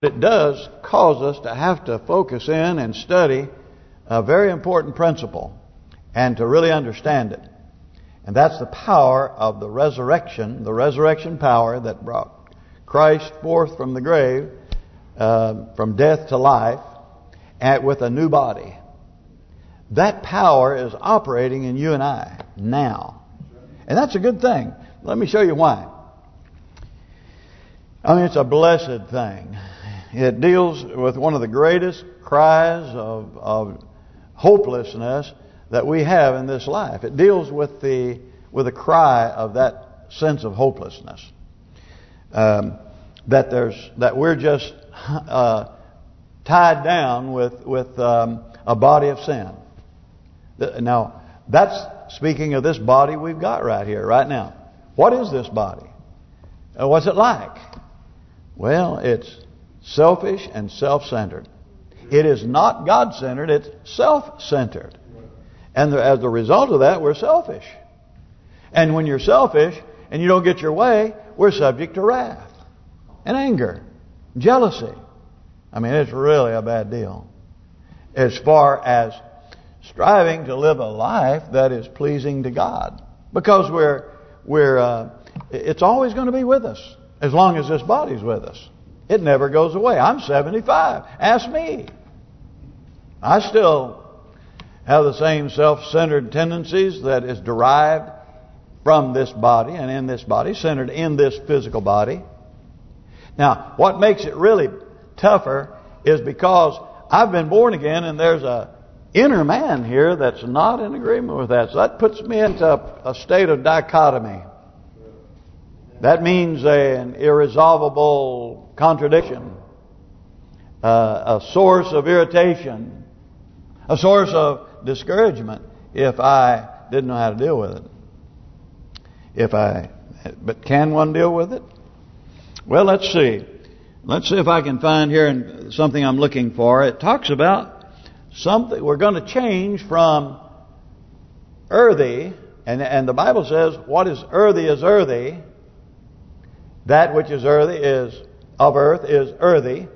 It does cause us to have to focus in and study a very important principle and to really understand it. And that's the power of the resurrection, the resurrection power that brought Christ forth from the grave, uh, from death to life, and with a new body. That power is operating in you and I now. And that's a good thing. Let me show you why. I mean, it's a blessed thing. It deals with one of the greatest cries of, of hopelessness that we have in this life. It deals with the with a cry of that sense of hopelessness. Um, that there's that we're just uh, tied down with with um, a body of sin. Now, that's speaking of this body we've got right here, right now. What is this body? Uh, what's it like? Well, it's selfish and self-centered. It is not God-centered, it's self-centered. And the, as a result of that, we're selfish. And when you're selfish and you don't get your way, we're subject to wrath and anger, jealousy. I mean, it's really a bad deal. As far as striving to live a life that is pleasing to God. Because we're we're uh, it's always going to be with us as long as this body's with us. It never goes away. I'm 75. Ask me. I still have the same self-centered tendencies that is derived from this body and in this body, centered in this physical body. Now, what makes it really tougher is because I've been born again and there's a inner man here that's not in agreement with that. So that puts me into a state of dichotomy. That means an irresolvable contradiction, uh, a source of irritation, a source of discouragement if I didn't know how to deal with it. If I, but can one deal with it? Well, let's see. Let's see if I can find here something I'm looking for. It talks about something. We're going to change from earthy, and and the Bible says what is earthy is earthy, that which is earthy is of earth is earthy.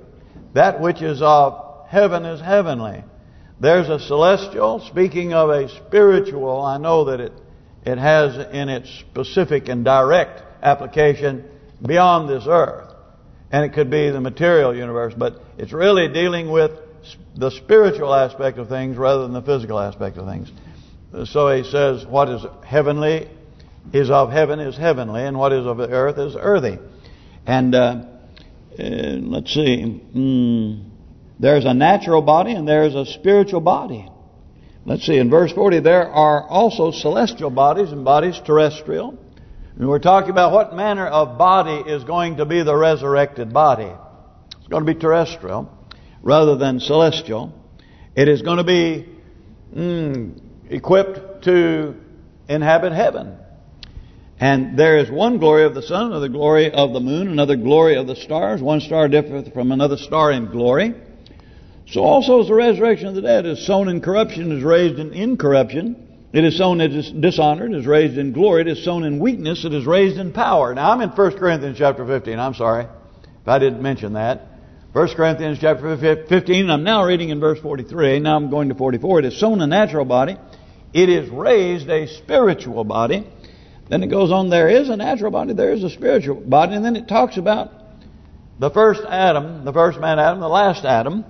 That which is of heaven is heavenly. There's a celestial, speaking of a spiritual, I know that it it has in its specific and direct application beyond this earth. And it could be the material universe, but it's really dealing with the spiritual aspect of things rather than the physical aspect of things. So he says, what is heavenly is of heaven is heavenly, and what is of the earth is earthy. And uh, let's see, mm, there's a natural body and there's a spiritual body. Let's see, in verse 40, there are also celestial bodies and bodies terrestrial. And we're talking about what manner of body is going to be the resurrected body. It's going to be terrestrial rather than celestial. It is going to be mm, equipped to inhabit heaven. And there is one glory of the sun, another glory of the moon, another glory of the stars. One star differeth from another star in glory. So also is the resurrection of the dead. Is sown in corruption, is raised in incorruption. It is sown in dishonor, it is raised in glory. It is sown in weakness, it is raised in power. Now I'm in 1 Corinthians chapter 15. I'm sorry if I didn't mention that. 1 Corinthians chapter 15, I'm now reading in verse 43. Now I'm going to 44. It is sown a natural body. It is raised a spiritual body. Then it goes on, there is a natural body, there is a spiritual body. And then it talks about the first Adam, the first man Adam, the last Adam.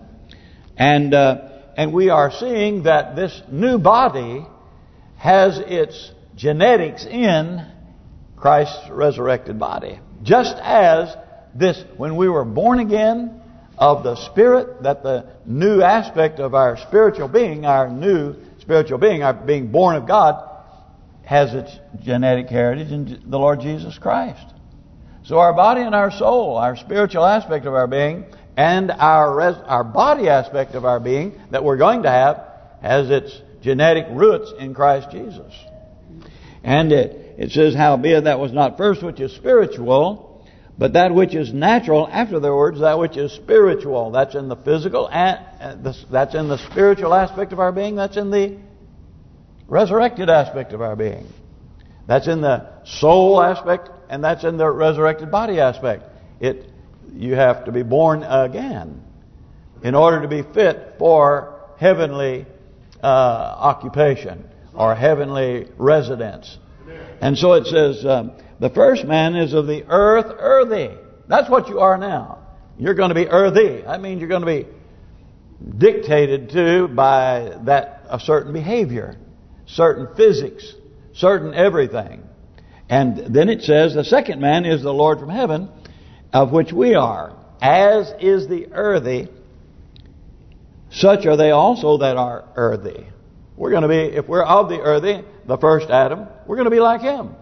And uh, and we are seeing that this new body has its genetics in Christ's resurrected body. Just as this, when we were born again of the Spirit, that the new aspect of our spiritual being, our new spiritual being, our being born of God, has its genetic heritage in the Lord Jesus Christ. So our body and our soul, our spiritual aspect of our being, and our our body aspect of our being that we're going to have has its genetic roots in Christ Jesus. And it, it says, Howbeit that was not first which is spiritual, but that which is natural after the words, that which is spiritual. That's in the physical, and uh, that's in the spiritual aspect of our being. That's in the resurrected aspect of our being. That's in the soul aspect, and that's in the resurrected body aspect. It you have to be born again in order to be fit for heavenly uh, occupation or heavenly residence. And so it says, um, the first man is of the earth, earthy. That's what you are now. You're going to be earthy. That means you're going to be dictated to by that a certain behavior, certain physics, certain everything. And then it says the second man is the Lord from heaven, of which we are. As is the earthy, such are they also that are earthy. We're going to be, if we're of the earthy, the first Adam, we're going to be like him.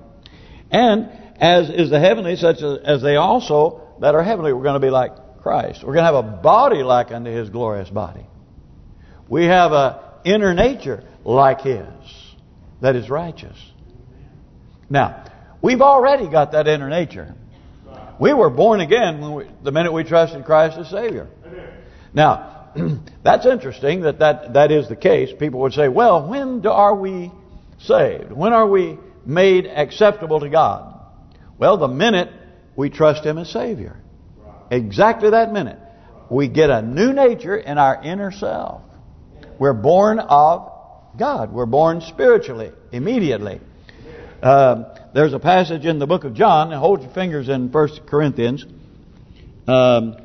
And as is the heavenly, such as they also that are heavenly, we're going to be like Christ. We're going to have a body like unto His glorious body. We have a inner nature like His that is righteous. Now, we've already got that inner nature. We were born again we, the minute we trusted Christ as Savior. Now, that's interesting that, that that is the case. People would say, well, when do, are we saved? When are we made acceptable to God? Well, the minute we trust Him as Savior. Exactly that minute. We get a new nature in our inner self. We're born of God. We're born spiritually, immediately. Uh, there's a passage in the book of John. Hold your fingers in First Corinthians. Um,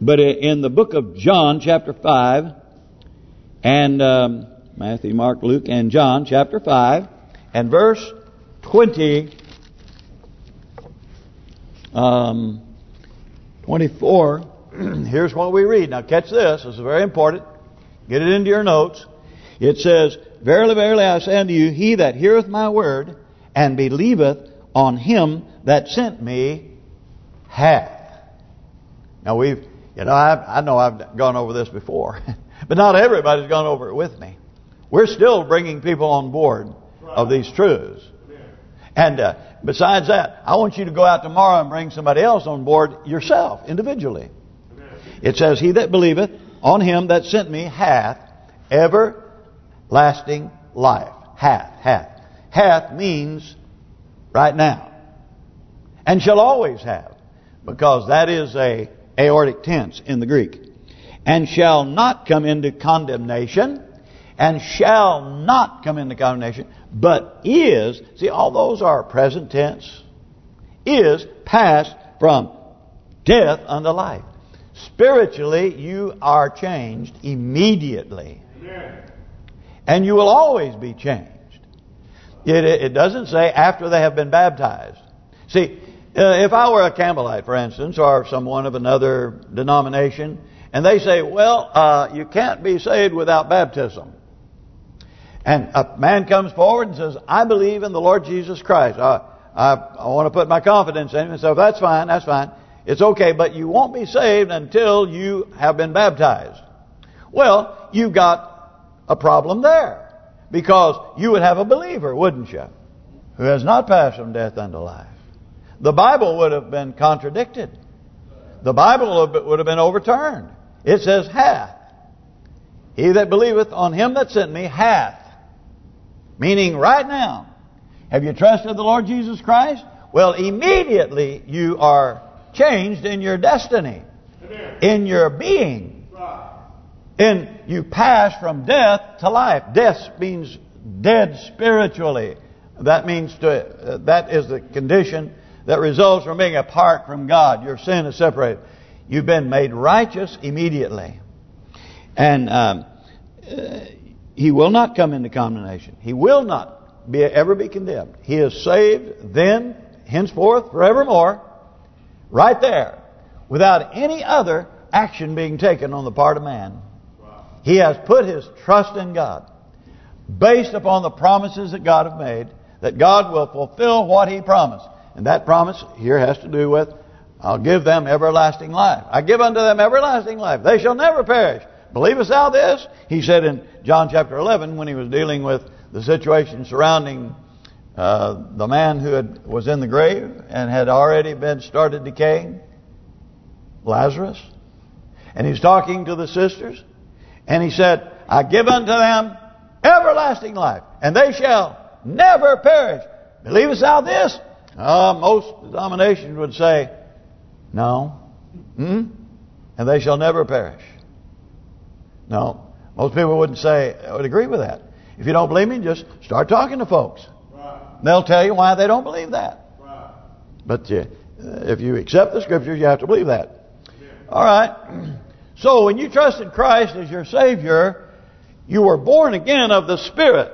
but in the book of John, chapter 5, and um, Matthew, Mark, Luke, and John, chapter 5, and verse 20, um, 24, here's what we read. Now catch this, this is very important. Get it into your notes. It says, Verily, verily, I say unto you, he that heareth my word, and believeth on him that sent me, hath. Now we've, you know, I, I know I've gone over this before, but not everybody's gone over it with me. We're still bringing people on board of these truths. And uh, besides that, I want you to go out tomorrow and bring somebody else on board yourself, individually. It says, He that believeth on him that sent me hath everlasting life. Hath, hath. Hath means right now. And shall always have. Because that is a aorist tense in the Greek. And shall not come into condemnation. And shall not come into condemnation but is, see all those are present tense, is passed from death unto life. Spiritually, you are changed immediately. Amen. And you will always be changed. It, it doesn't say after they have been baptized. See, uh, if I were a Campbellite, for instance, or someone of another denomination, and they say, well, uh, you can't be saved without baptism. And a man comes forward and says, I believe in the Lord Jesus Christ. I, I, I want to put my confidence in him. And So that's fine, that's fine. It's okay, but you won't be saved until you have been baptized. Well, you've got a problem there. Because you would have a believer, wouldn't you? Who has not passed from death unto life. The Bible would have been contradicted. The Bible would have been overturned. It says, hath. He that believeth on him that sent me hath Meaning right now, have you trusted the Lord Jesus Christ? Well, immediately you are changed in your destiny, in your being. And you pass from death to life. Death means dead spiritually. That means to uh, that is the condition that results from being apart from God. Your sin is separated. You've been made righteous immediately. And um, uh, he will not come into condemnation. He will not be ever be condemned. He is saved then, henceforth, forevermore, right there, without any other action being taken on the part of man. He has put his trust in God, based upon the promises that God have made, that God will fulfill what He promised. And that promise here has to do with, I'll give them everlasting life. I give unto them everlasting life. They shall never perish. Believest thou this? He said in John chapter 11 when he was dealing with the situation surrounding uh, the man who had, was in the grave and had already been started decaying, Lazarus. And he's talking to the sisters. And he said, I give unto them everlasting life, and they shall never perish. Believest thou this? Uh, most denominations would say, no. Hmm? And they shall never perish. No. Most people wouldn't say, would agree with that. If you don't believe me, just start talking to folks. They'll tell you why they don't believe that. But uh, if you accept the Scriptures, you have to believe that. All right. So when you trusted Christ as your Savior, you were born again of the Spirit.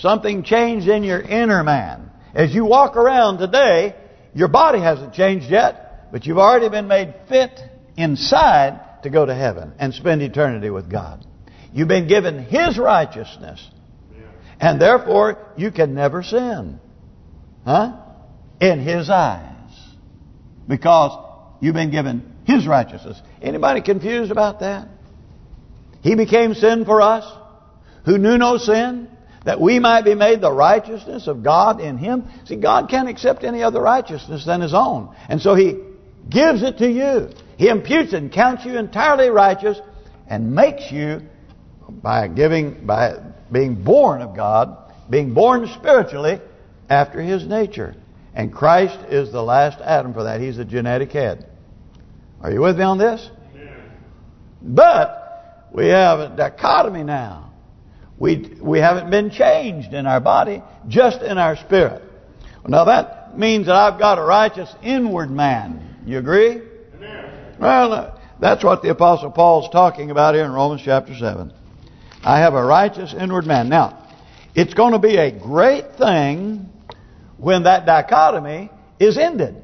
Something changed in your inner man. As you walk around today, your body hasn't changed yet, but you've already been made fit inside to go to heaven and spend eternity with God. You've been given His righteousness. And therefore, you can never sin. Huh? In His eyes. Because you've been given His righteousness. Anybody confused about that? He became sin for us, who knew no sin, that we might be made the righteousness of God in Him. See, God can't accept any other righteousness than His own. And so He gives it to you. He imputes and counts you entirely righteous and makes you by giving by being born of God, being born spiritually after His nature. And Christ is the last Adam for that. He's the genetic head. Are you with me on this? But we have a dichotomy now. We we haven't been changed in our body, just in our spirit. Now that means that I've got a righteous inward man. You agree? Amen. Well, uh, that's what the Apostle Paul's talking about here in Romans chapter 7. I have a righteous inward man. Now, it's going to be a great thing when that dichotomy is ended.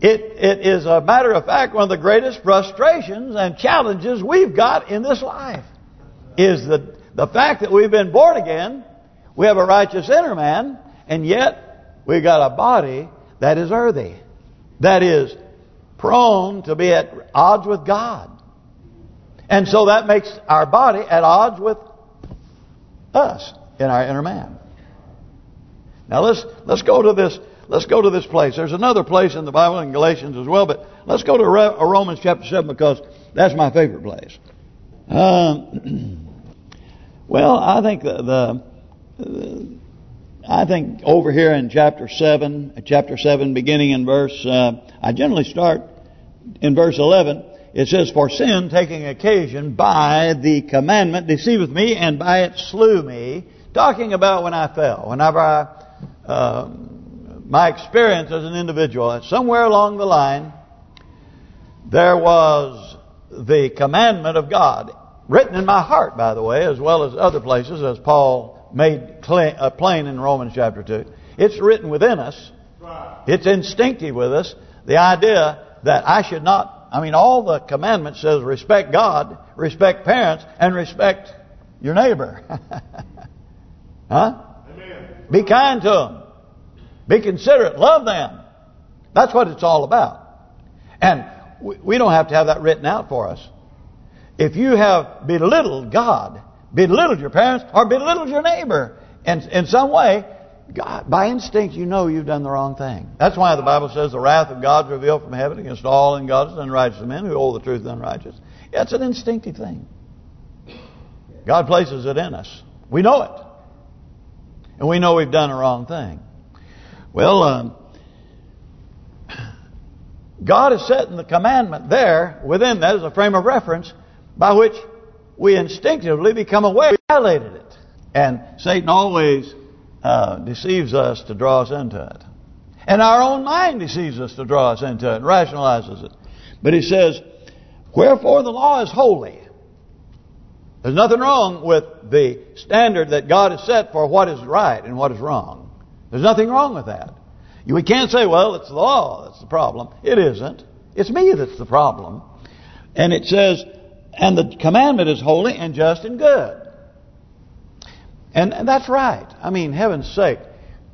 It It is a matter of fact one of the greatest frustrations and challenges we've got in this life is the the fact that we've been born again, we have a righteous inner man, and yet we've got a body that is earthy, that is prone to be at odds with God. And so that makes our body at odds with us in our inner man. Now let's let's go to this let's go to this place. There's another place in the Bible in Galatians as well, but let's go to uh, Romans chapter 7 because that's my favorite place. Um, well, I think the, the, I think over here in chapter 7, chapter 7 beginning in verse uh, I generally start in verse 11 it says, For sin, taking occasion by the commandment, deceiveth me, and by it slew me. Talking about when I fell. Whenever I, uh, my experience as an individual, somewhere along the line, there was the commandment of God. Written in my heart, by the way, as well as other places, as Paul made uh, plain in Romans chapter 2. It's written within us. It's instinctive with us. The idea that I should not I mean, all the commandments says respect God, respect parents, and respect your neighbor. huh? Be kind to them. Be considerate. Love them. That's what it's all about. And we don't have to have that written out for us. If you have belittled God, belittled your parents, or belittled your neighbor in, in some way, God, by instinct, you know you've done the wrong thing. That's why the Bible says the wrath of God is revealed from heaven against all ungodly and unrighteous men who hold the truth unrighteous. Yeah, it's an instinctive thing. God places it in us. We know it. And we know we've done a wrong thing. Well, um, God has set in the commandment there, within that is a frame of reference, by which we instinctively become aware we violated it. And Satan always uh, deceives us to draw us into it. And our own mind deceives us to draw us into it, rationalizes it. But he says, Wherefore the law is holy. There's nothing wrong with the standard that God has set for what is right and what is wrong. There's nothing wrong with that. We can't say, well, it's the law that's the problem. It isn't. It's me that's the problem. And it says, and the commandment is holy and just and good. And, and that's right. I mean, heaven's sake,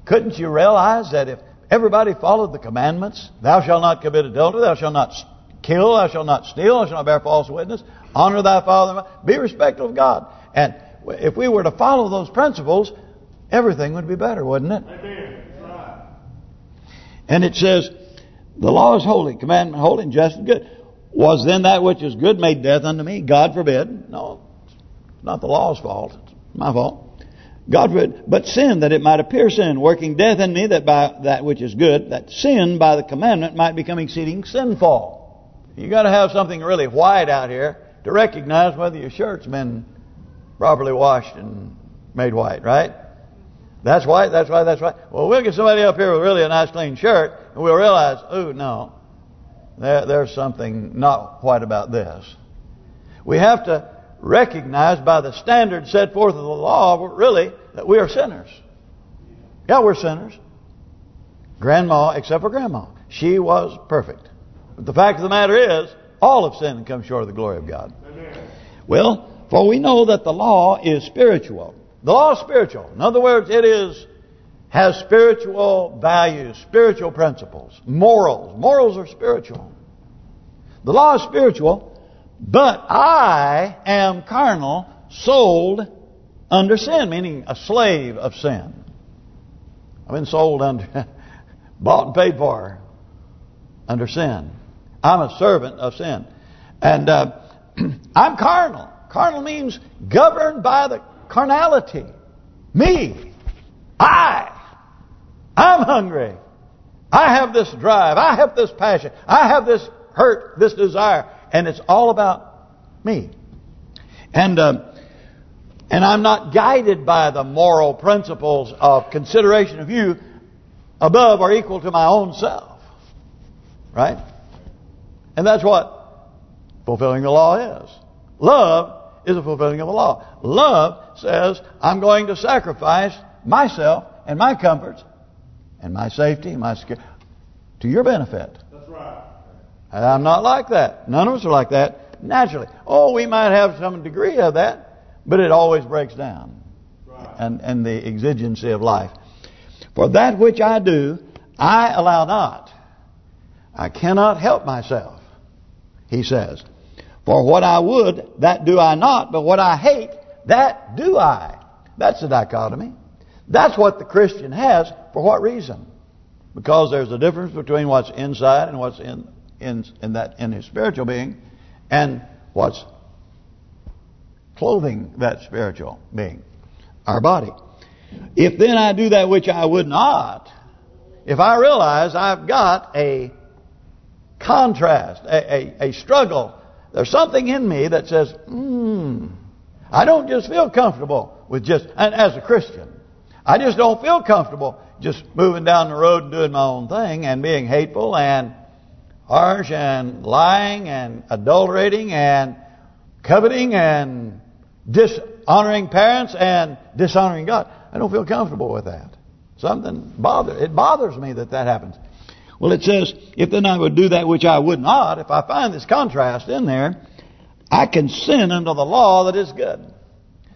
couldn't you realize that if everybody followed the commandments, thou shalt not commit adultery, thou shalt not kill, thou shalt not steal, thou shalt not bear false witness, honor thy father, be respectful of God. And if we were to follow those principles, everything would be better, wouldn't it? And it says, the law is holy, commandment holy and just and good. Was then that which is good made death unto me? God forbid. No, it's not the law's fault. It's my fault. God forbid, but sin that it might appear sin, working death in me that by that which is good, that sin by the commandment might become exceeding sinful. You got to have something really white out here to recognize whether your shirt's been properly washed and made white, right? That's white, that's white, that's white. Well, we'll get somebody up here with really a nice clean shirt, and we'll realize, oh, no, there, there's something not white about this. We have to recognize by the standard set forth in the law, really, that we are sinners. Yeah, we're sinners. Grandma, except for Grandma. She was perfect. But the fact of the matter is, all of sin comes short of the glory of God. Amen. Well, for we know that the law is spiritual. The law is spiritual. In other words, it is has spiritual values, spiritual principles, morals. Morals are spiritual. The law is spiritual, but I am carnal, sold under sin, meaning a slave of sin. I've been sold under, bought and paid for under sin. I'm a servant of sin. And uh, I'm carnal. Carnal means governed by the carnality. Me. I. I'm hungry. I have this drive. I have this passion. I have this hurt, this desire. And it's all about me. And uh, and I'm not guided by the moral principles of consideration of you above or equal to my own self. Right? And that's what fulfilling the law is. Love is a fulfilling of the law. Love says, I'm going to sacrifice myself and my comforts and my safety, my security, to your benefit. That's right. I'm not like that. None of us are like that naturally. Oh, we might have some degree of that, but it always breaks down. Right. And, and the exigency of life. For that which I do, I allow not. I cannot help myself, he says. For what I would, that do I not, but what I hate, that do I. That's the dichotomy. That's what the Christian has. For what reason? Because there's a difference between what's inside and what's in in in that in his spiritual being, and what's clothing that spiritual being, our body. If then I do that which I would not, if I realize I've got a contrast, a, a, a struggle, there's something in me that says, hmm, I don't just feel comfortable with just, and as a Christian, I just don't feel comfortable just moving down the road and doing my own thing and being hateful and harsh and lying and adulterating and coveting and dishonoring parents and dishonoring God. I don't feel comfortable with that. Something bothers it bothers me that that happens. Well, it says, if then I would do that which I would not, if I find this contrast in there, I can sin under the law that is good.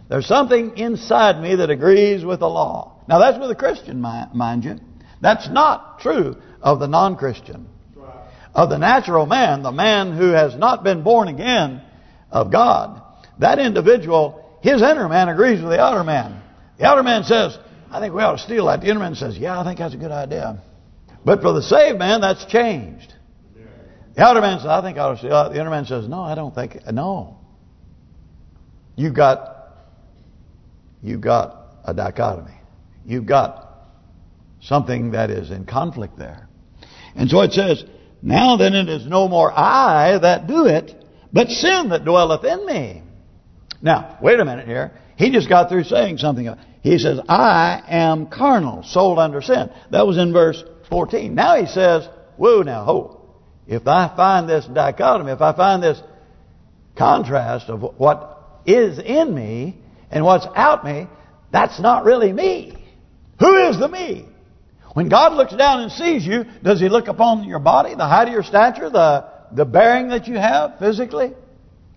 There's something inside me that agrees with the law. Now, that's with a Christian, mind you. That's not true of the non-Christian. Of the natural man, the man who has not been born again of God, that individual, his inner man agrees with the outer man. The outer man says, I think we ought to steal that. The inner man says, yeah, I think that's a good idea. But for the saved man, that's changed. The outer man says, I think I ought to steal uh, The inner man says, no, I don't think, no. You've got, you've got a dichotomy. You've got something that is in conflict there. And so it says, now then it is no more I that do it, but sin that dwelleth in me. Now, wait a minute here. He just got through saying something. He says, I am carnal, sold under sin. That was in verse 14. Now he says, whoa now, ho. If I find this dichotomy, if I find this contrast of what is in me and what's out me, that's not really me. Who is the me? When God looks down and sees you, does He look upon your body, the height of your stature, the the bearing that you have physically?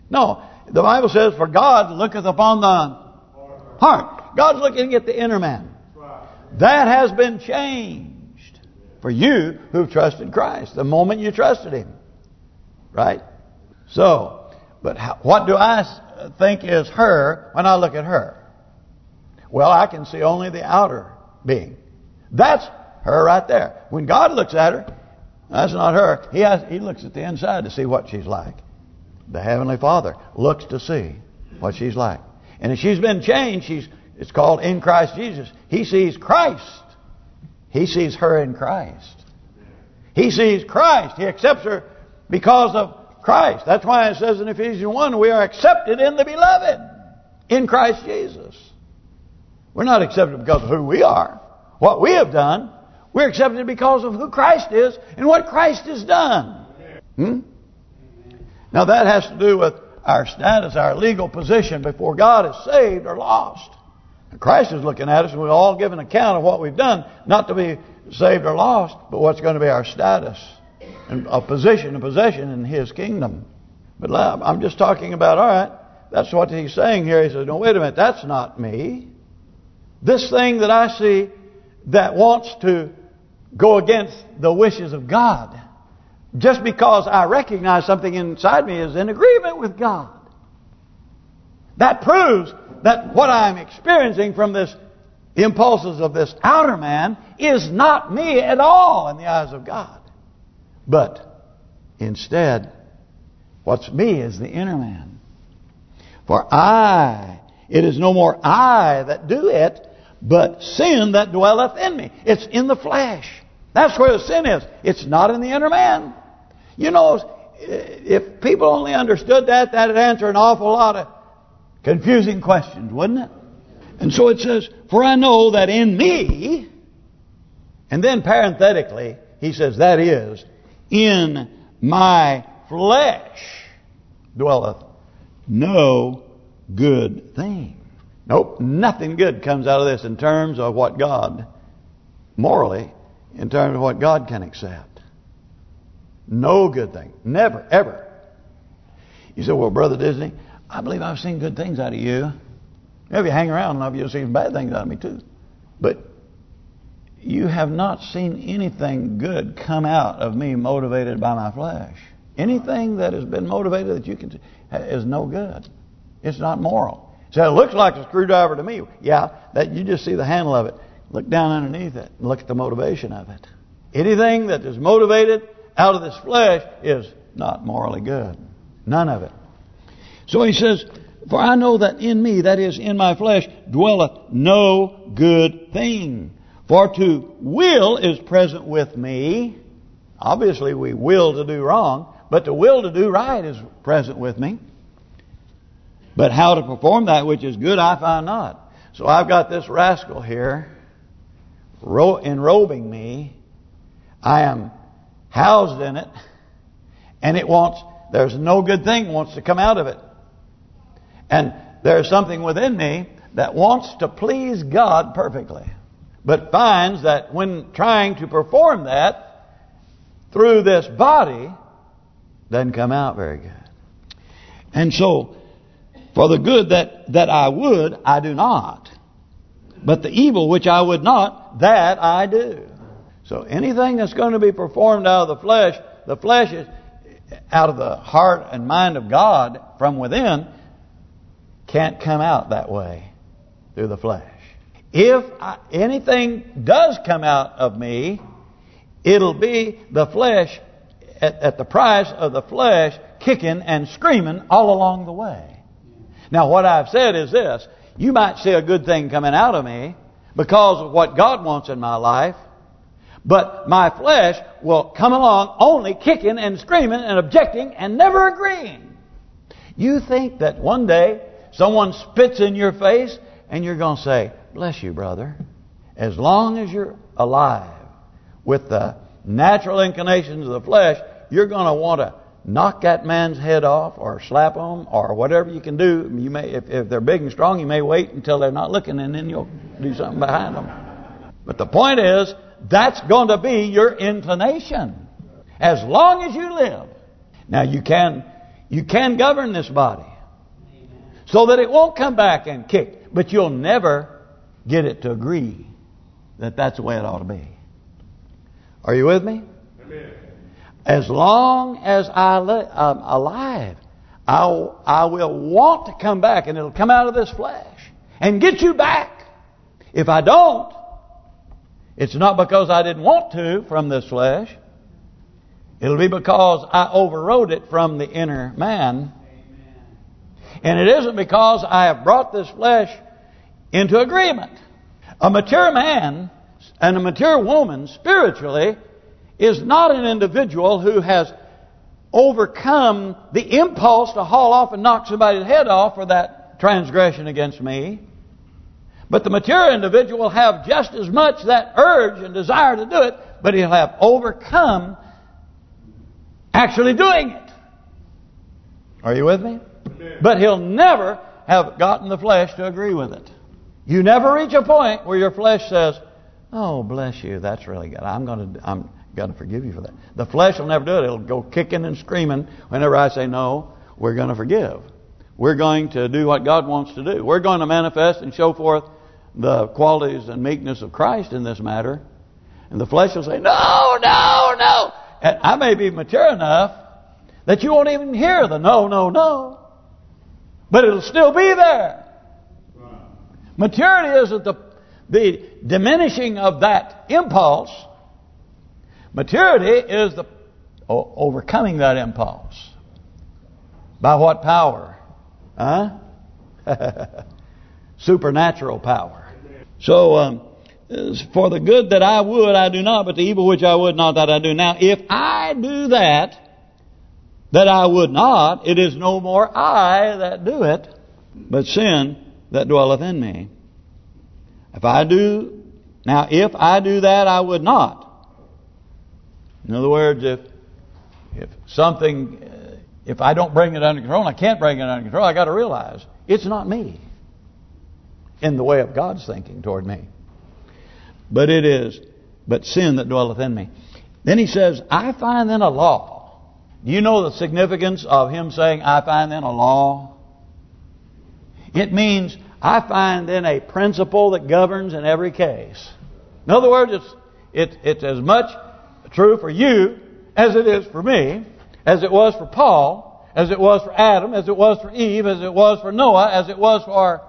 No. The Bible says, for God looketh upon the heart. God's looking at the inner man. That has been changed for you who've trusted Christ the moment you trusted Him. Right? So, but how, what do I think is her when I look at her? Well, I can see only the outer being. That's her right there. When God looks at her, that's not her. He has, he looks at the inside to see what she's like. The Heavenly Father looks to see what she's like. And if she's been changed, she's it's called in Christ Jesus. He sees Christ. He sees her in Christ. He sees Christ. He accepts her because of Christ. That's why it says in Ephesians 1, we are accepted in the beloved, in Christ Jesus. We're not accepted because of who we are, what we have done. We're accepted because of who Christ is and what Christ has done. Hmm? Now that has to do with our status, our legal position before God is saved or lost. Christ is looking at us and we all give an account of what we've done, not to be saved or lost, but what's going to be our status and a position, a possession in His kingdom. But I'm just talking about, all right, that's what he's saying here. He says, no, wait a minute, that's not me. This thing that I see that wants to go against the wishes of God, just because I recognize something inside me is in agreement with God. That proves that what I'm experiencing from this impulses of this outer man is not me at all in the eyes of God. But instead, what's me is the inner man. For I, it is no more I that do it, but sin that dwelleth in me. It's in the flesh. That's where the sin is. It's not in the inner man. You know, if people only understood that, that'd answer an awful lot of confusing questions, wouldn't it? And so it says, For I know that in me, and then parenthetically, he says, that is, in my flesh dwelleth no good thing. Nope, nothing good comes out of this in terms of what God, morally, in terms of what God can accept. No good thing. Never, ever. You say, well, Brother Disney, I believe I've seen good things out of you. If you hang around enough, you'll see bad things out of me too. But you have not seen anything good come out of me motivated by my flesh. Anything that has been motivated that you can see is no good. It's not moral. So it looks like a screwdriver to me. Yeah, that you just see the handle of it. Look down underneath it and look at the motivation of it. Anything that is motivated out of this flesh is not morally good. None of it. So he says, For I know that in me, that is in my flesh, dwelleth no good thing. For to will is present with me. Obviously we will to do wrong, but the will to do right is present with me. But how to perform that which is good I find not. So I've got this rascal here enrobing me. I am housed in it. And it wants, there's no good thing wants to come out of it. And there's something within me that wants to please God perfectly but finds that when trying to perform that through this body, doesn't come out very good. And so, for the good that, that I would, I do not. But the evil which I would not, that I do. So anything that's going to be performed out of the flesh, the flesh is out of the heart and mind of God from within, can't come out that way through the flesh. If I, anything does come out of me, it'll be the flesh at, at the price of the flesh kicking and screaming all along the way. Now what I've said is this. You might see a good thing coming out of me because of what God wants in my life. But my flesh will come along only kicking and screaming and objecting and never agreeing. You think that one day someone spits in your face and you're going to say, bless you, brother. As long as you're alive with the natural inclinations of the flesh, you're going to want to knock that man's head off or slap him or whatever you can do. You may, if, if they're big and strong, you may wait until they're not looking and then you'll do something behind them. But the point is, that's going to be your inclination as long as you live. Now you can you can govern this body so that it won't come back and kick, but you'll never get it to agree that that's the way it ought to be. Are you with me? Amen. As long as I am um, alive, I, I will want to come back and it'll come out of this flesh and get you back. If I don't, it's not because I didn't want to from this flesh. It'll be because I overrode it from the inner man. And it isn't because I have brought this flesh into agreement. A mature man and a mature woman spiritually is not an individual who has overcome the impulse to haul off and knock somebody's head off for that transgression against me. But the mature individual will have just as much that urge and desire to do it, but he'll have overcome actually doing it. Are you with me? But he'll never have gotten the flesh to agree with it. You never reach a point where your flesh says, "Oh, bless you, that's really good. I'm going to I'm going to forgive you for that." The flesh will never do it. It'll go kicking and screaming whenever I say, "No, we're going to forgive. We're going to do what God wants to do. We're going to manifest and show forth the qualities and meekness of Christ in this matter." And the flesh will say, "No, no, no." And I may be mature enough that you won't even hear the no, no, no. But it'll still be there. Maturity isn't the, the diminishing of that impulse. Maturity is the overcoming that impulse. By what power? Huh? Supernatural power. So, um, for the good that I would, I do not, but the evil which I would not, that I do. Now, if I do that, that I would not, it is no more I that do it, but sin that dwelleth in me. If I do, now if I do that, I would not. In other words, if if something, if I don't bring it under control, I can't bring it under control, I got to realize it's not me. In the way of God's thinking toward me, but it is, but sin that dwelleth in me. Then he says, I find then a law do you know the significance of him saying, I find then a law? It means I find then a principle that governs in every case. In other words, it's it, it's as much true for you as it is for me, as it was for Paul, as it was for Adam, as it was for Eve, as it was for Noah, as it was for,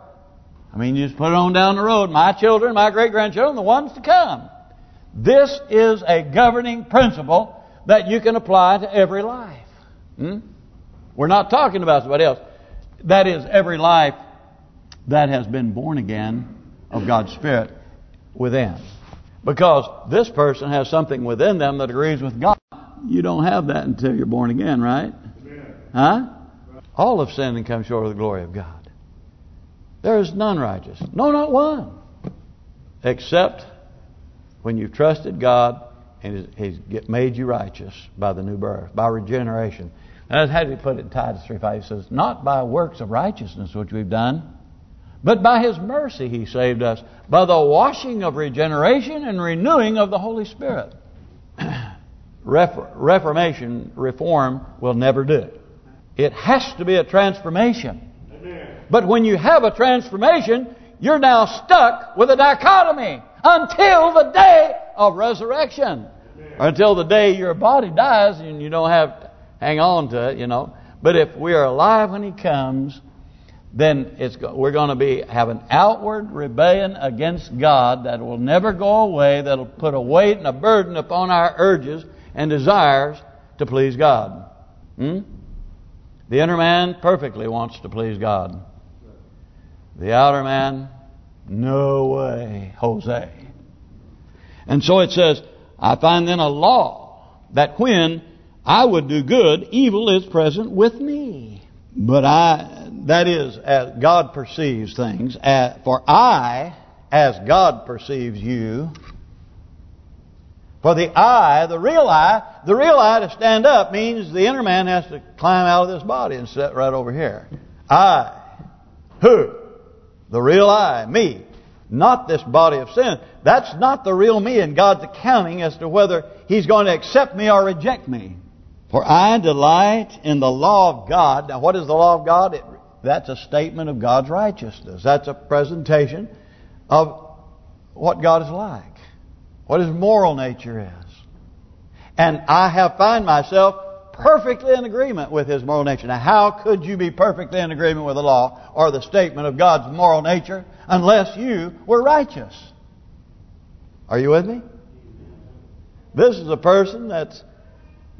I mean, you just put it on down the road, my children, my great-grandchildren, the ones to come. This is a governing principle that you can apply to every life. Hmm? We're not talking about somebody else. That is every life that has been born again of God's Spirit within. Because this person has something within them that agrees with God. You don't have that until you're born again, right? Amen. Huh? All of sin and come short of the glory of God. There is none righteous. No, not one. Except when you've trusted God and He's made you righteous by the new birth, by regeneration. And how did he put it in Titus 3.5? He says, Not by works of righteousness which we've done, but by His mercy He saved us, by the washing of regeneration and renewing of the Holy Spirit. Reformation, reform will never do it. It has to be a transformation. Amen. But when you have a transformation, you're now stuck with a dichotomy until the day of resurrection. Or until the day your body dies and you don't have to hang on to it, you know. But if we are alive when He comes, then it's we're going to be have an outward rebellion against God that will never go away. That'll put a weight and a burden upon our urges and desires to please God. Hmm? The inner man perfectly wants to please God. The outer man, no way, Jose. And so it says, I find then a law that when I would do good, evil is present with me. But I, that is, as God perceives things. For I, as God perceives you, for the I, the real I, the real I to stand up means the inner man has to climb out of this body and sit right over here. I, who? The real I, me. Not this body of sin. That's not the real me in God's accounting as to whether He's going to accept me or reject me. For I delight in the law of God. Now what is the law of God? It, that's a statement of God's righteousness. That's a presentation of what God is like. What His moral nature is. And I have find myself perfectly in agreement with His moral nature. Now how could you be perfectly in agreement with the law or the statement of God's moral nature unless you were righteous? Are you with me? This is a person that's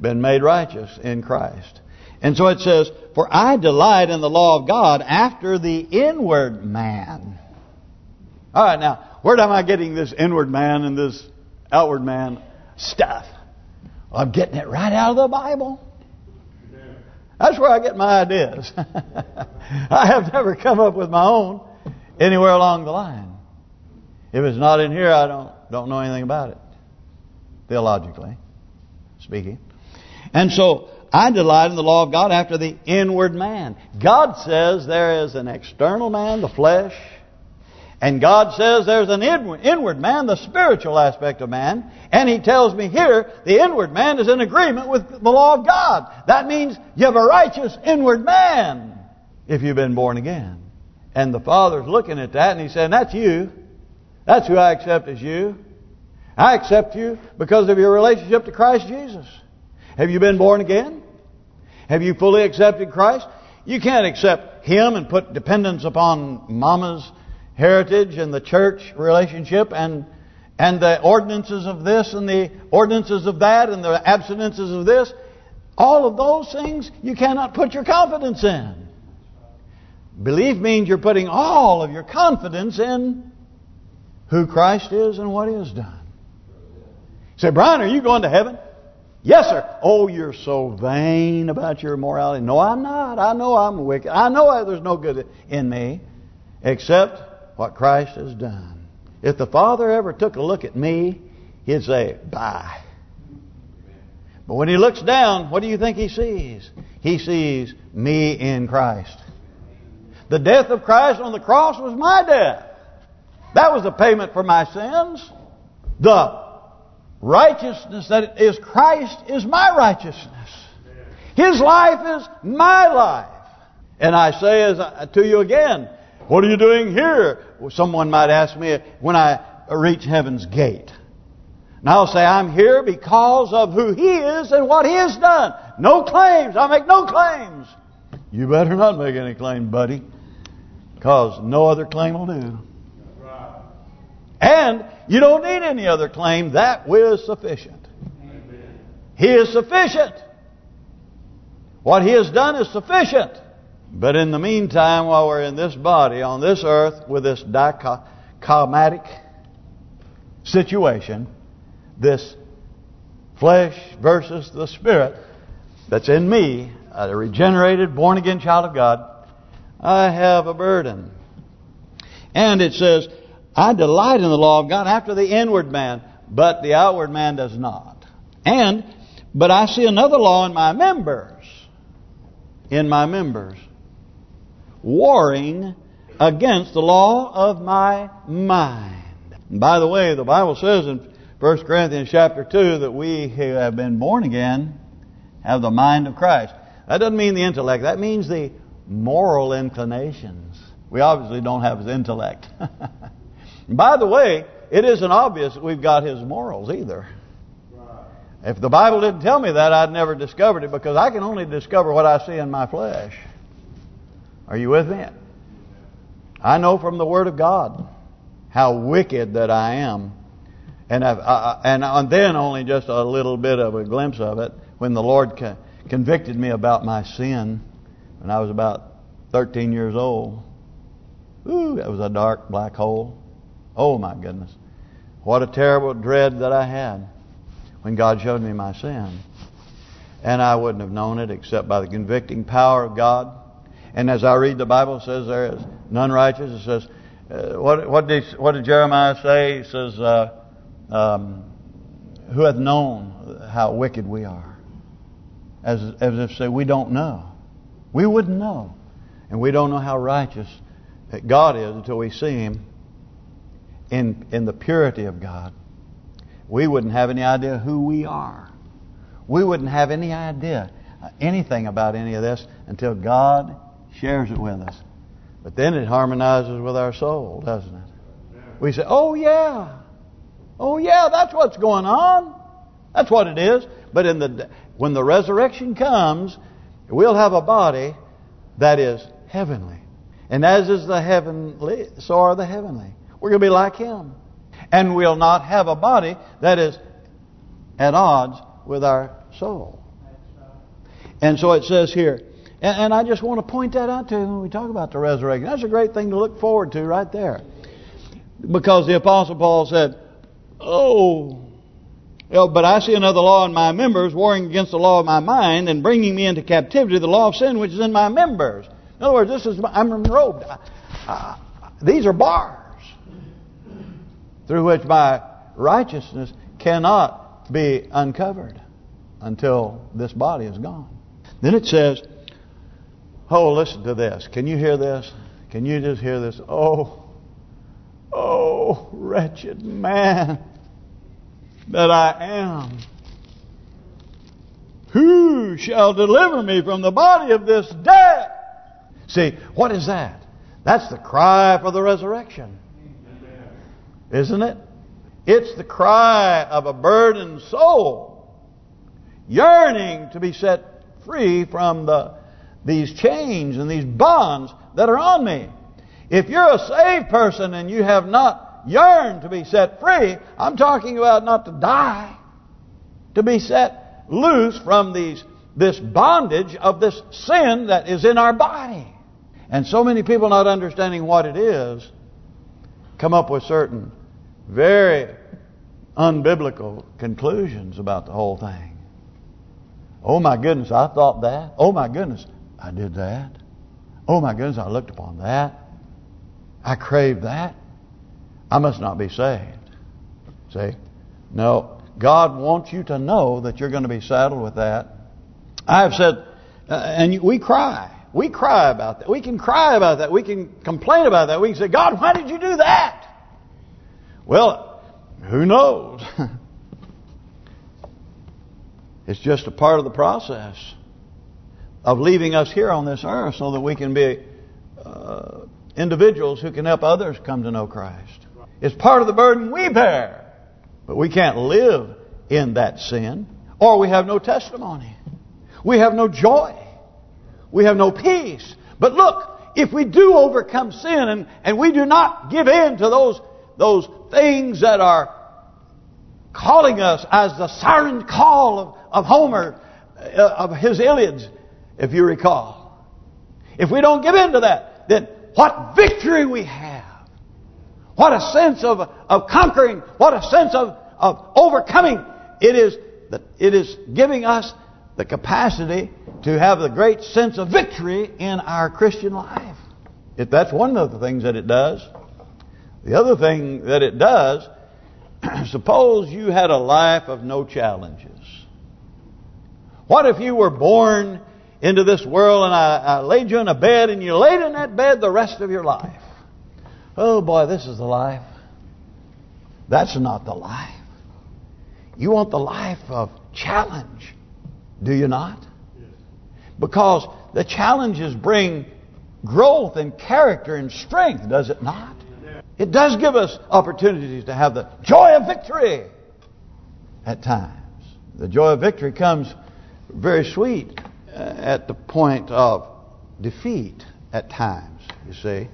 been made righteous in Christ. And so it says, For I delight in the law of God after the inward man. All right, now, where am I getting this inward man and this outward man stuff? I'm getting it right out of the Bible. That's where I get my ideas. I have never come up with my own anywhere along the line. If it's not in here, I don't don't know anything about it, theologically speaking. And so I delight in the law of God after the inward man. God says there is an external man, the flesh, and God says there's an inward man, the spiritual aspect of man. And He tells me here, the inward man is in agreement with the law of God. That means you have a righteous inward man if you've been born again. And the Father's looking at that and He's saying, that's you. That's who I accept as you. I accept you because of your relationship to Christ Jesus. Have you been born again? Have you fully accepted Christ? You can't accept Him and put dependence upon Mama's heritage and the church relationship and and the ordinances of this and the ordinances of that and the abstinences of this. All of those things you cannot put your confidence in. Belief means you're putting all of your confidence in who Christ is and what He has done. Say, Brian, are you going to heaven? Yes, sir. Oh, you're so vain about your morality. No, I'm not. I know I'm wicked. I know there's no good in me except what Christ has done. If the Father ever took a look at me, he'd say, bye. But when he looks down, what do you think he sees? He sees me in Christ. The death of Christ on the cross was my death. That was the payment for my sins. The righteousness that is Christ is my righteousness. His life is my life. And I say as uh, to you again, what are you doing here? Someone might ask me when I reach heaven's gate. And I'll say, I'm here because of who He is and what He has done. No claims. I make no claims. You better not make any claim, buddy. Because no other claim will do. And you don't need any other claim. That is sufficient. He is sufficient. What He has done is sufficient. But in the meantime, while we're in this body, on this earth, with this dichomatic situation, this flesh versus the spirit that's in me, a regenerated, born-again child of God, I have a burden. And it says, I delight in the law of God after the inward man, but the outward man does not. And, but I see another law in my members, in my members, warring against the law of my mind. And by the way, the Bible says in 1 Corinthians chapter 2 that we who have been born again have the mind of Christ. That doesn't mean the intellect. That means the moral inclinations. We obviously don't have his intellect. by the way, it isn't obvious that we've got his morals either. If the Bible didn't tell me that, I'd never discovered it because I can only discover what I see in my flesh. Are you with me? I know from the Word of God how wicked that I am. And I, and then only just a little bit of a glimpse of it when the Lord co convicted me about my sin when I was about 13 years old. Ooh, that was a dark black hole. Oh my goodness. What a terrible dread that I had when God showed me my sin. And I wouldn't have known it except by the convicting power of God and as I read the Bible, it says there is none righteous. It says, uh, what what did what did Jeremiah say? He says, uh, um, "Who hath known how wicked we are?" As as if say we don't know, we wouldn't know, and we don't know how righteous God is until we see Him in in the purity of God. We wouldn't have any idea who we are. We wouldn't have any idea anything about any of this until God shares it with us. But then it harmonizes with our soul, doesn't it? We say, oh yeah, oh yeah, that's what's going on. That's what it is. But in the when the resurrection comes, we'll have a body that is heavenly. And as is the heavenly, so are the heavenly. We're going to be like Him. And we'll not have a body that is at odds with our soul. And so it says here, and, and I just want to point that out to you when we talk about the resurrection. That's a great thing to look forward to right there. Because the Apostle Paul said, Oh, but I see another law in my members, warring against the law of my mind, and bringing me into captivity the law of sin which is in my members. In other words, this is I'm enrobed. I, I, these are bars through which my righteousness cannot be uncovered until this body is gone. Then it says, oh, listen to this. Can you hear this? Can you just hear this? Oh, oh, wretched man that I am. Who shall deliver me from the body of this death? See, what is that? That's the cry for the resurrection. Isn't it? It's the cry of a burdened soul yearning to be set free from the these chains and these bonds that are on me. If you're a saved person and you have not yearned to be set free, I'm talking about not to die, to be set loose from these this bondage of this sin that is in our body. And so many people not understanding what it is come up with certain very unbiblical conclusions about the whole thing. Oh my goodness, I thought that. Oh my goodness, I did that. Oh my goodness, I looked upon that. I craved that. I must not be saved. See? No. God wants you to know that you're going to be saddled with that. I have said, uh, and we cry. We cry about that. We can cry about that. We can complain about that. We can say, God, why did you do that? Well, who knows? it's just a part of the process of leaving us here on this earth so that we can be uh, individuals who can help others come to know Christ. It's part of the burden we bear. But we can't live in that sin or we have no testimony. We have no joy. We have no peace. But look, if we do overcome sin and, and we do not give in to those those things that are calling us as the siren call of, of Homer, uh, of his Iliads, if you recall. If we don't give in to that, then what victory we have. What a sense of, of conquering. What a sense of, of overcoming. It is that it is giving us the capacity to have the great sense of victory in our Christian life. If that's one of the things that it does. The other thing that it does, suppose you had a life of no challenges. What if you were born into this world and I, I laid you in a bed and you laid in that bed the rest of your life? Oh boy, this is the life. That's not the life. You want the life of challenge, do you not? Because the challenges bring growth and character and strength, does it not? It does give us opportunities to have the joy of victory at times. The joy of victory comes very sweet at the point of defeat at times, you see.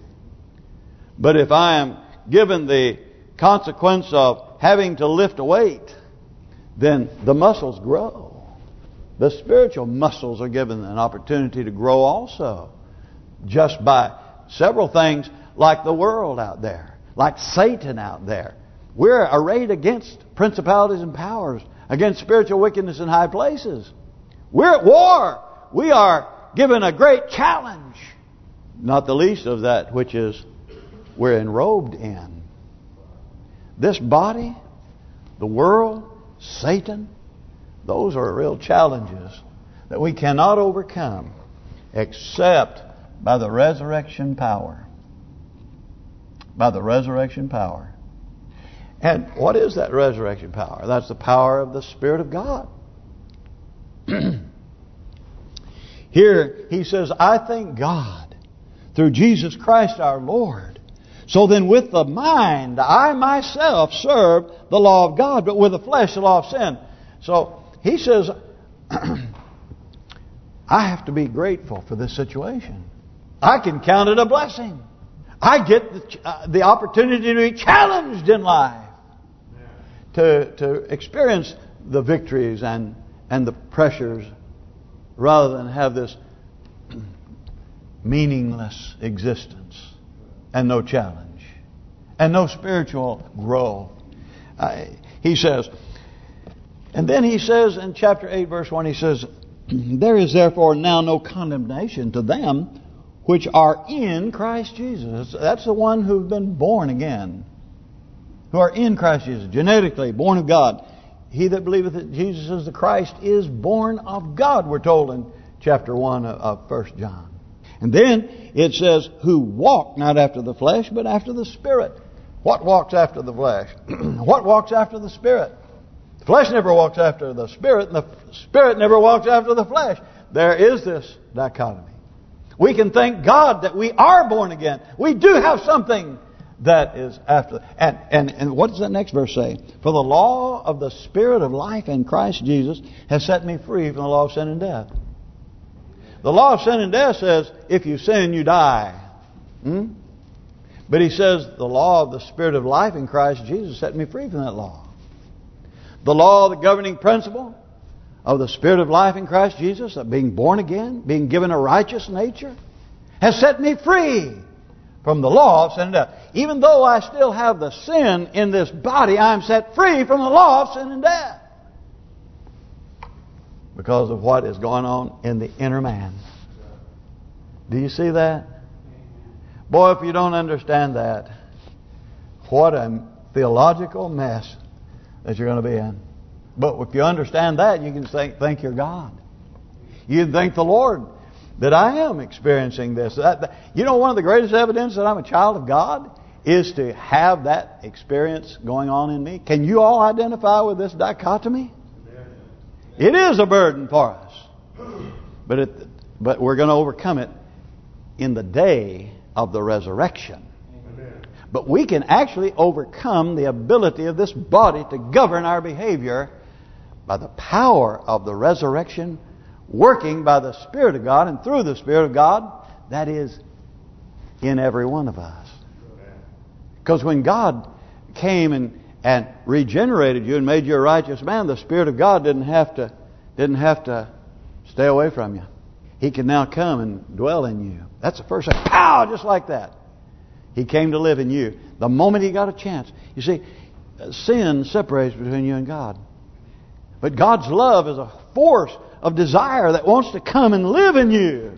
But if I am given the consequence of having to lift a weight, then the muscles grow. The spiritual muscles are given an opportunity to grow also. Just by several things like the world out there, like Satan out there. We're arrayed against principalities and powers, against spiritual wickedness in high places. We're at war. We are given a great challenge. Not the least of that which is we're enrobed in. This body, the world, Satan, those are real challenges that we cannot overcome except by the resurrection power by the resurrection power. And what is that resurrection power? That's the power of the Spirit of God. Here he says, I thank God through Jesus Christ our Lord. So then with the mind, I myself serve the law of God, but with the flesh, the law of sin. So he says, I have to be grateful for this situation. I can count it a blessing. I get the, uh, the opportunity to be challenged in life. To to experience the victories and and the pressures rather than have this meaningless existence and no challenge. and no spiritual growth. He says, and then he says in chapter 8 verse 1, he says, There is therefore now no condemnation to them which are in Christ Jesus. That's the one who've been born again. Who are in Christ Jesus, genetically born of God. He that believeth that Jesus is the Christ is born of God, we're told in chapter 1 of 1 John. And then it says, who walk not after the flesh, but after the Spirit. What walks after the flesh? what walks after the Spirit? The flesh never walks after the Spirit, and the Spirit never walks after the flesh. There is this dichotomy. We can thank God that we are born again. We do have something that is after. And, and, and what does that next verse say? For the law of the Spirit of life in Christ Jesus has set me free from the law of sin and death. The law of sin and death says, if you sin, you die. Hmm? But he says, the law of the Spirit of life in Christ Jesus set me free from that law. The law, the governing principle of the Spirit of life in Christ Jesus, of being born again, being given a righteous nature, has set me free from the law of sin and death. Even though I still have the sin in this body, I'm set free from the law of sin and death. Because of what is going on in the inner man. Do you see that? Boy, if you don't understand that, what a theological mess that you're going to be in. But if you understand that, you can thank, thank your God. You can thank the Lord that I am experiencing this. That, you know, one of the greatest evidence that I'm a child of God is to have that experience going on in me. Can you all identify with this dichotomy? It is a burden for us. But it, but we're going to overcome it in the day of the resurrection. But we can actually overcome the ability of this body to govern our behavior by the power of the resurrection working by the Spirit of God and through the Spirit of God that is in every one of us. Because when God came and and regenerated you and made you a righteous man, the Spirit of God didn't have to didn't have to stay away from you. He can now come and dwell in you. That's the first thing. Pow! Just like that. He came to live in you. The moment he got a chance. You see, sin separates between you and God. But God's love is a force of desire that wants to come and live in you.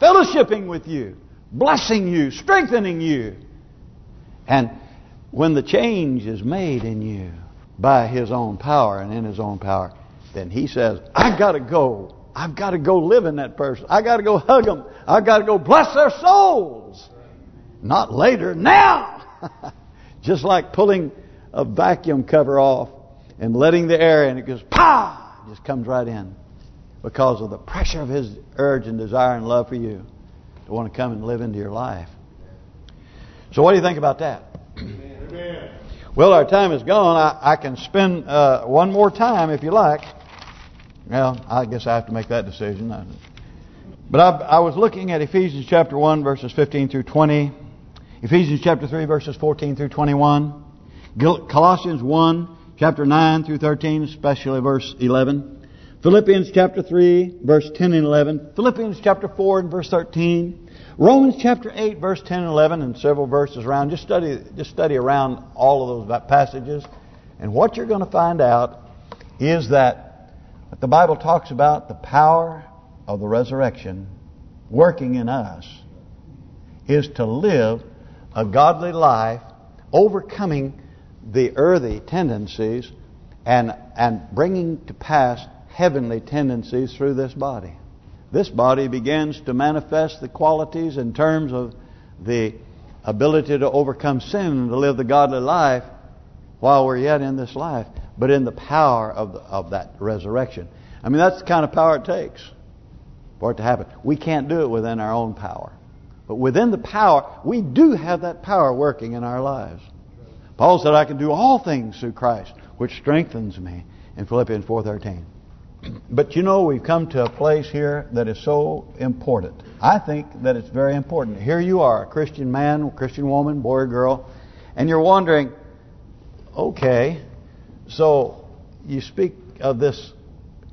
Fellowshipping with you. Blessing you. Strengthening you. And when the change is made in you by His own power and in His own power, then He says, I've got to go. I've got to go live in that person. I've got to go hug them. I've got to go bless their souls. Not later, now. Just like pulling a vacuum cover off and letting the air in. It goes, pa! Just comes right in. Because of the pressure of his urge and desire and love for you. To want to come and live into your life. So what do you think about that? Amen. Well, our time is gone. I, I can spend uh, one more time if you like. Well, I guess I have to make that decision. But I, I was looking at Ephesians chapter 1, verses 15 through 20. Ephesians chapter 3, verses 14 through 21. Colossians 1, chapter 9 through 13, especially verse 11. Philippians chapter 3, verse 10 and 11. Philippians chapter 4 and verse 13. Romans chapter 8, verse 10 and 11, and several verses around. Just study just study around all of those passages. And what you're going to find out is that the Bible talks about the power of the resurrection working in us is to live a godly life, overcoming the earthly tendencies and and bringing to pass heavenly tendencies through this body. This body begins to manifest the qualities in terms of the ability to overcome sin and to live the godly life while we're yet in this life, but in the power of the, of that resurrection. I mean, that's the kind of power it takes for it to happen. We can't do it within our own power. But within the power, we do have that power working in our lives. Paul said, I can do all things through Christ, which strengthens me in Philippians 4.13. But you know, we've come to a place here that is so important. I think that it's very important. Here you are, a Christian man, Christian woman, boy or girl, and you're wondering, okay, so you speak of this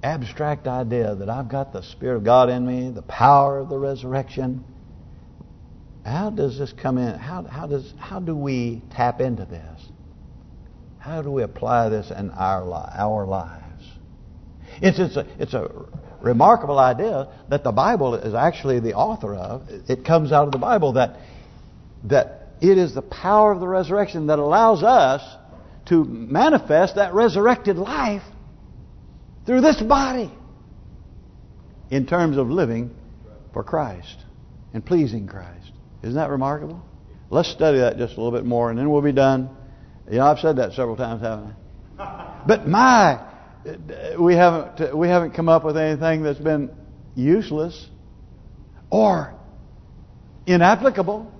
abstract idea that I've got the Spirit of God in me, the power of the resurrection. How does this come in? How how does how do we tap into this? How do we apply this in our li our lives? It's it's a it's a remarkable idea that the Bible is actually the author of. It comes out of the Bible that that it is the power of the resurrection that allows us to manifest that resurrected life through this body in terms of living for Christ and pleasing Christ. Isn't that remarkable? Let's study that just a little bit more and then we'll be done. You know, I've said that several times, haven't I? But my, we haven't we haven't come up with anything that's been useless or inapplicable